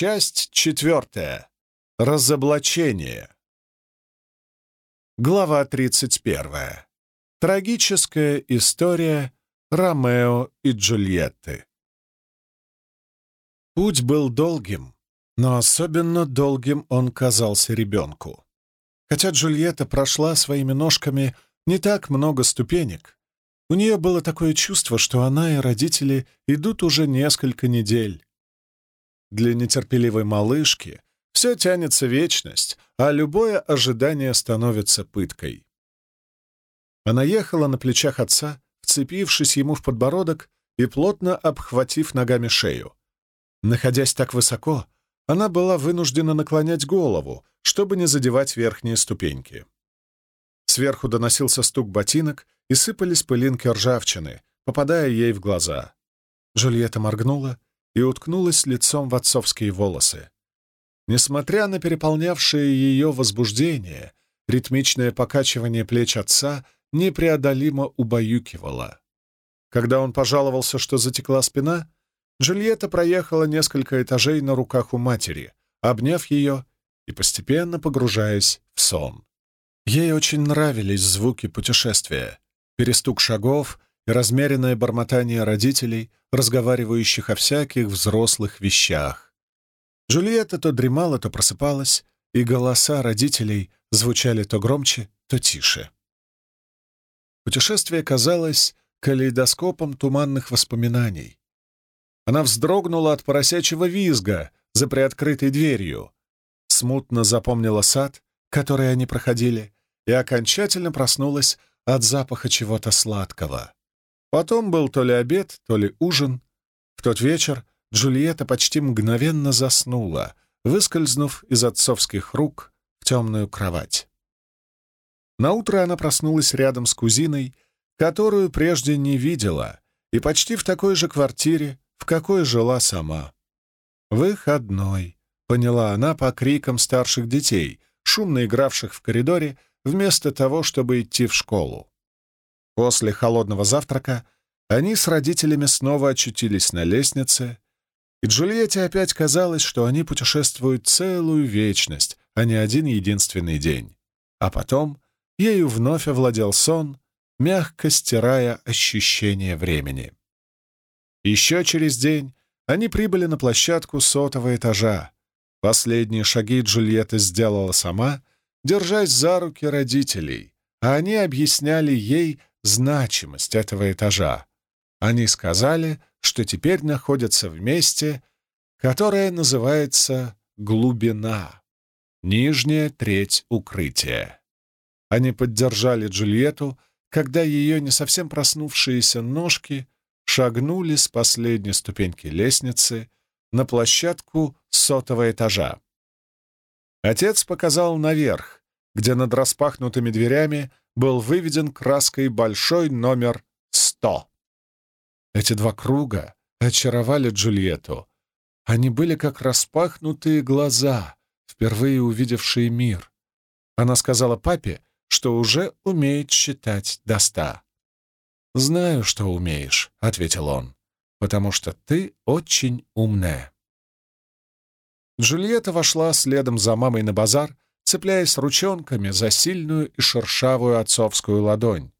Часть четвертая. Разоблачение. Глава 31. Трагическая история Ромео и Джульетты. Путь был долгим, но особенно долгим он казался ребенку. Хотя Джульетта прошла своими ножками не так много ступенек, у нее было такое чувство, что она и родители идут уже несколько недель. Для нетерпеливой малышки все тянется вечность, а любое ожидание становится пыткой. Она ехала на плечах отца, вцепившись ему в подбородок и плотно обхватив ногами шею. Находясь так высоко, она была вынуждена наклонять голову, чтобы не задевать верхние ступеньки. Сверху доносился стук ботинок и сыпались пылинки ржавчины, попадая ей в глаза. Джульетта моргнула и уткнулась лицом в отцовские волосы. Несмотря на переполнявшее ее возбуждение, ритмичное покачивание плеч отца непреодолимо убаюкивало. Когда он пожаловался, что затекла спина, Джульетта проехала несколько этажей на руках у матери, обняв ее и постепенно погружаясь в сон. Ей очень нравились звуки путешествия, перестук шагов размеренное бормотание родителей, разговаривающих о всяких взрослых вещах. Джульетта то дремала, то просыпалась, и голоса родителей звучали то громче, то тише. Путешествие казалось калейдоскопом туманных воспоминаний. Она вздрогнула от поросячьего визга за приоткрытой дверью, смутно запомнила сад, который они проходили, и окончательно проснулась от запаха чего-то сладкого. Потом был то ли обед, то ли ужин. В тот вечер Джульетта почти мгновенно заснула, выскользнув из отцовских рук в темную кровать. Наутро она проснулась рядом с кузиной, которую прежде не видела, и почти в такой же квартире, в какой жила сама. «Выходной», — поняла она по крикам старших детей, шумно игравших в коридоре, вместо того, чтобы идти в школу. После холодного завтрака они с родителями снова очутились на лестнице, и Джульетте опять казалось, что они путешествуют целую вечность, а не один единственный день. А потом ею вновь овладел сон, мягко стирая ощущение времени. Еще через день они прибыли на площадку сотого этажа. Последние шаги Джульетта сделала сама, держась за руки родителей, а они объясняли ей, значимость этого этажа. Они сказали, что теперь находятся в месте, которое называется глубина, нижняя треть укрытия. Они поддержали Джульетту, когда ее не совсем проснувшиеся ножки шагнули с последней ступеньки лестницы на площадку сотого этажа. Отец показал наверх, где над распахнутыми дверями был выведен краской большой номер 100. Эти два круга очаровали Джульетту. Они были как распахнутые глаза, впервые увидевшие мир. Она сказала папе, что уже умеет считать до ста. «Знаю, что умеешь», — ответил он, — «потому что ты очень умная». Джульетта вошла следом за мамой на базар, цепляясь ручонками за сильную и шершавую отцовскую ладонь.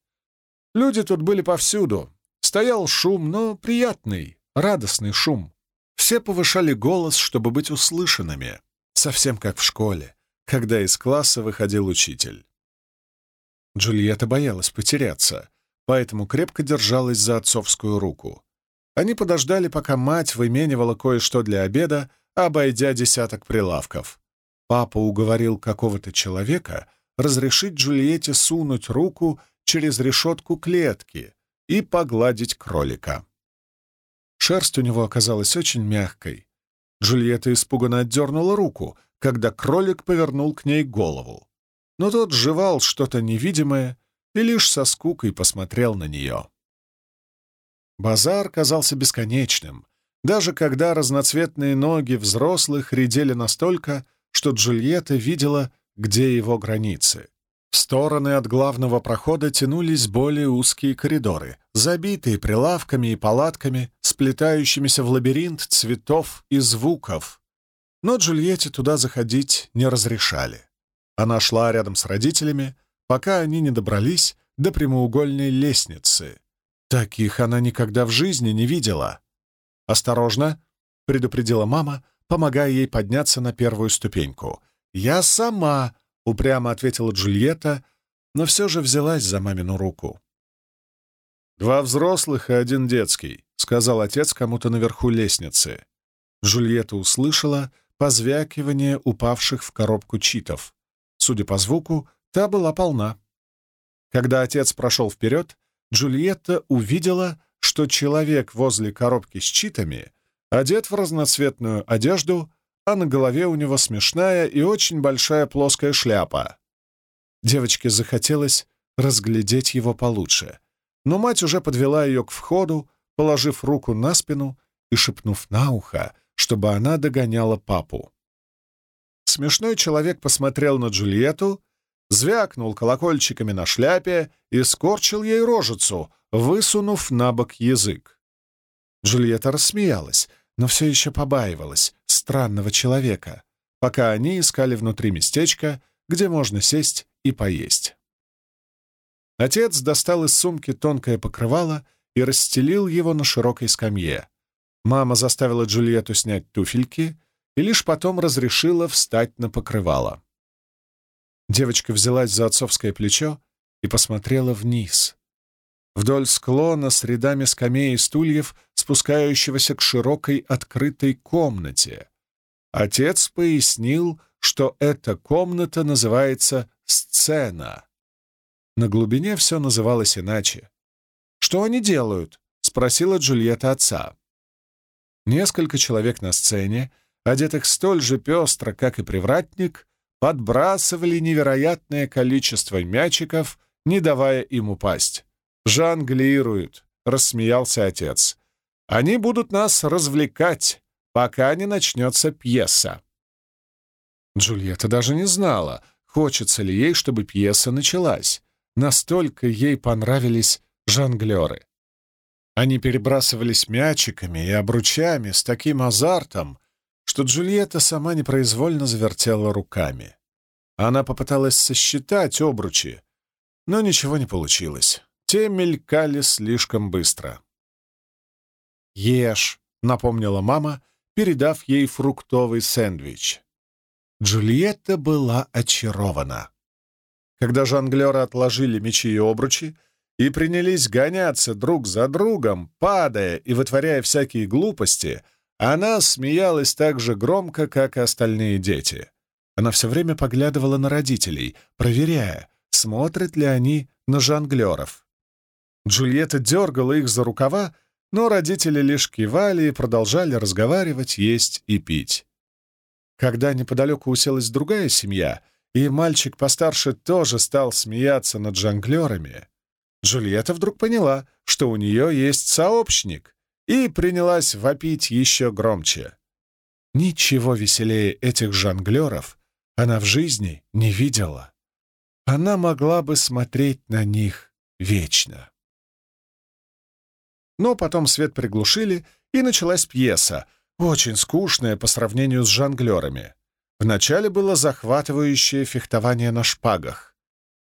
Люди тут были повсюду. Стоял шум, но приятный, радостный шум. Все повышали голос, чтобы быть услышанными, совсем как в школе, когда из класса выходил учитель. Джульетта боялась потеряться, поэтому крепко держалась за отцовскую руку. Они подождали, пока мать выменивала кое-что для обеда, обойдя десяток прилавков. Папа уговорил какого-то человека разрешить Джульетте сунуть руку через решетку клетки и погладить кролика. Шерсть у него оказалась очень мягкой. Джульетта испуганно отдернула руку, когда кролик повернул к ней голову. Но тот жевал что-то невидимое и лишь со скукой посмотрел на нее. Базар казался бесконечным, даже когда разноцветные ноги взрослых редели настолько, что Джульетта видела, где его границы. В стороны от главного прохода тянулись более узкие коридоры, забитые прилавками и палатками, сплетающимися в лабиринт цветов и звуков. но Джульетте туда заходить не разрешали. Она шла рядом с родителями, пока они не добрались до прямоугольной лестницы. Таких она никогда в жизни не видела. «Осторожно!» — предупредила мама, помогая ей подняться на первую ступеньку. «Я сама!» — упрямо ответила Джульетта, но все же взялась за мамину руку. «Два взрослых и один детский», — сказал отец кому-то наверху лестницы. Джульетта услышала позвякивание упавших в коробку читов. Судя по звуку, та была полна. Когда отец прошел вперед, Джульетта увидела, что человек возле коробки с читами одет в разноцветную одежду, а на голове у него смешная и очень большая плоская шляпа. Девочке захотелось разглядеть его получше — но мать уже подвела ее к входу, положив руку на спину и шепнув на ухо, чтобы она догоняла папу. Смешной человек посмотрел на Джульетту, звякнул колокольчиками на шляпе и скорчил ей рожицу, высунув на бок язык. Джульетта рассмеялась, но все еще побаивалась странного человека, пока они искали внутри местечко, где можно сесть и поесть. Отец достал из сумки тонкое покрывало и расстелил его на широкой скамье. Мама заставила Джульетту снять туфельки и лишь потом разрешила встать на покрывало. Девочка взялась за отцовское плечо и посмотрела вниз. Вдоль склона с рядами скамей и стульев, спускающегося к широкой открытой комнате. Отец пояснил, что эта комната называется «сцена». На глубине все называлось иначе. «Что они делают?» — спросила Джульетта отца. Несколько человек на сцене, одетых столь же пестро, как и привратник, подбрасывали невероятное количество мячиков, не давая им упасть. «Жонглируют», — рассмеялся отец. «Они будут нас развлекать, пока не начнется пьеса». Джульетта даже не знала, хочется ли ей, чтобы пьеса началась. Настолько ей понравились жонглеры. Они перебрасывались мячиками и обручами с таким азартом, что Джульетта сама непроизвольно завертела руками. Она попыталась сосчитать обручи, но ничего не получилось. Те мелькали слишком быстро. «Ешь», — напомнила мама, передав ей фруктовый сэндвич. Джульетта была очарована. Когда жонглеры отложили мечи и обручи и принялись гоняться друг за другом, падая и вытворяя всякие глупости, она смеялась так же громко, как и остальные дети. Она все время поглядывала на родителей, проверяя, смотрят ли они на жонглеров. Джульетта дергала их за рукава, но родители лишь кивали и продолжали разговаривать, есть и пить. Когда неподалеку уселась другая семья — и мальчик постарше тоже стал смеяться над жонглерами, Джульетта вдруг поняла, что у нее есть сообщник, и принялась вопить еще громче. Ничего веселее этих жонглеров она в жизни не видела. Она могла бы смотреть на них вечно. Но потом свет приглушили, и началась пьеса, очень скучная по сравнению с жонглерами. Вначале было захватывающее фехтование на шпагах.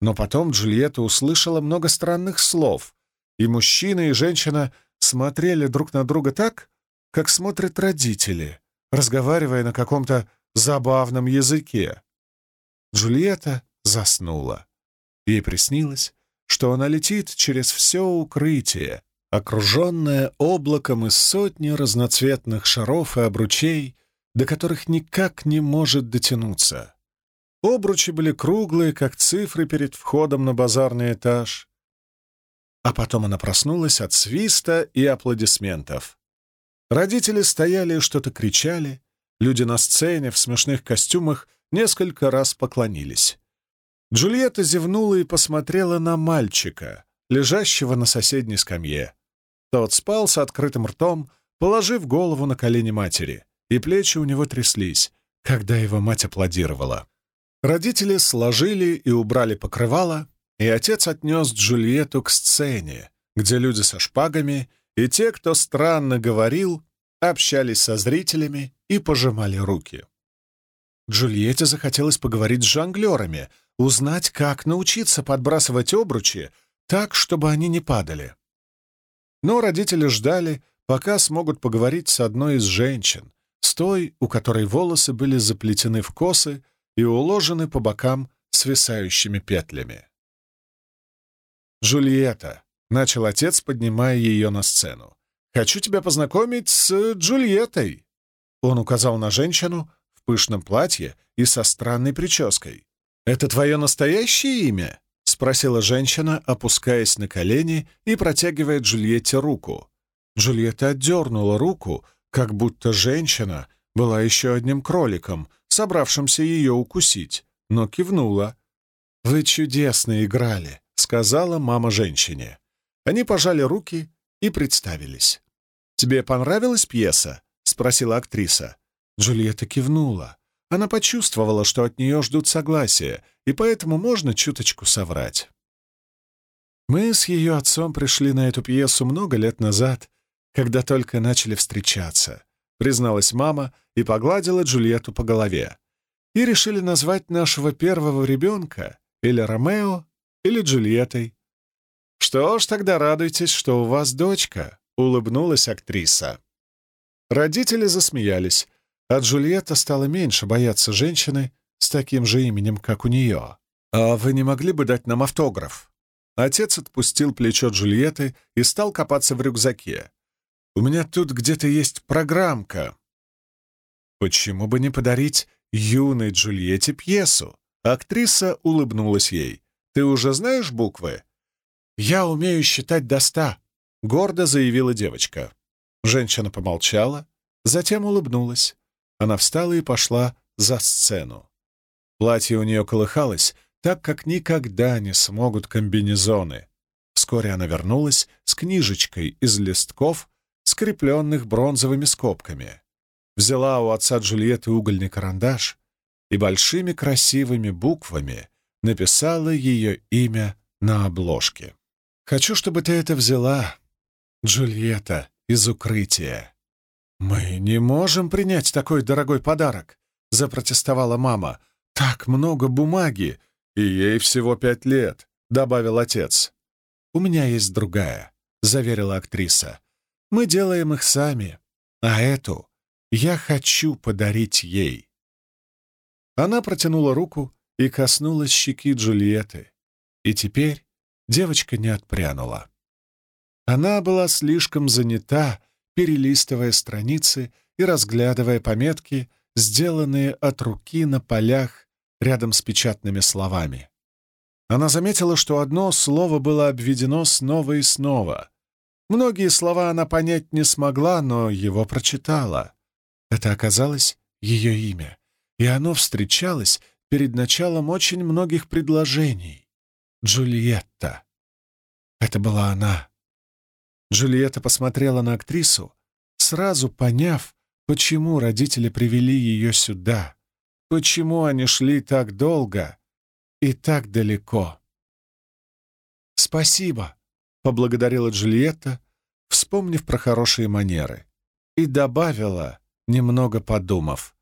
Но потом Джульетта услышала много странных слов, и мужчина и женщина смотрели друг на друга так, как смотрят родители, разговаривая на каком-то забавном языке. Джульетта заснула. Ей приснилось, что она летит через все укрытие, окруженная облаком из сотни разноцветных шаров и обручей, до которых никак не может дотянуться. Обручи были круглые, как цифры перед входом на базарный этаж. А потом она проснулась от свиста и аплодисментов. Родители стояли и что-то кричали, люди на сцене в смешных костюмах несколько раз поклонились. Джульетта зевнула и посмотрела на мальчика, лежащего на соседней скамье. Тот спал с открытым ртом, положив голову на колени матери и плечи у него тряслись, когда его мать аплодировала. Родители сложили и убрали покрывало, и отец отнес Джульетту к сцене, где люди со шпагами и те, кто странно говорил, общались со зрителями и пожимали руки. Джульетте захотелось поговорить с жонглерами, узнать, как научиться подбрасывать обручи так, чтобы они не падали. Но родители ждали, пока смогут поговорить с одной из женщин, с той, у которой волосы были заплетены в косы и уложены по бокам свисающими петлями. «Джульетта», — начал отец, поднимая ее на сцену, — «хочу тебя познакомить с Джульеттой». Он указал на женщину в пышном платье и со странной прической. «Это твое настоящее имя?» — спросила женщина, опускаясь на колени и протягивая Джульетте руку. Джульетта отдернула руку, как будто женщина была еще одним кроликом, собравшимся ее укусить, но кивнула. «Вы чудесно играли», — сказала мама женщине. Они пожали руки и представились. «Тебе понравилась пьеса?» — спросила актриса. Джульетта кивнула. Она почувствовала, что от нее ждут согласия, и поэтому можно чуточку соврать. Мы с ее отцом пришли на эту пьесу много лет назад, когда только начали встречаться, призналась мама и погладила Джульетту по голове. И решили назвать нашего первого ребенка или Ромео, или Джульеттой. «Что ж, тогда радуйтесь, что у вас дочка», — улыбнулась актриса. Родители засмеялись, а Джульетта стала меньше бояться женщины с таким же именем, как у нее. «А вы не могли бы дать нам автограф?» Отец отпустил плечо Джульетты и стал копаться в рюкзаке. «У меня тут где-то есть программка». «Почему бы не подарить юной Джульетте пьесу?» Актриса улыбнулась ей. «Ты уже знаешь буквы?» «Я умею считать до ста», — гордо заявила девочка. Женщина помолчала, затем улыбнулась. Она встала и пошла за сцену. Платье у нее колыхалось, так как никогда не смогут комбинезоны. Вскоре она вернулась с книжечкой из листков, скрепленных бронзовыми скобками. Взяла у отца Джульетты угольный карандаш и большими красивыми буквами написала ее имя на обложке. «Хочу, чтобы ты это взяла, Джульетта, из укрытия». «Мы не можем принять такой дорогой подарок», — запротестовала мама. «Так много бумаги, и ей всего пять лет», — добавил отец. «У меня есть другая», — заверила актриса. «Мы делаем их сами, а эту я хочу подарить ей». Она протянула руку и коснулась щеки Джульетты, и теперь девочка не отпрянула. Она была слишком занята, перелистывая страницы и разглядывая пометки, сделанные от руки на полях рядом с печатными словами. Она заметила, что одно слово было обведено снова и снова. Многие слова она понять не смогла, но его прочитала. Это оказалось ее имя, и оно встречалось перед началом очень многих предложений. Джульетта. Это была она. Джульетта посмотрела на актрису, сразу поняв, почему родители привели ее сюда, почему они шли так долго и так далеко. «Спасибо», — поблагодарила Джульетта, вспомнив про хорошие манеры, и добавила, немного подумав,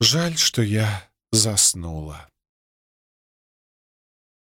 «Жаль, что я заснула».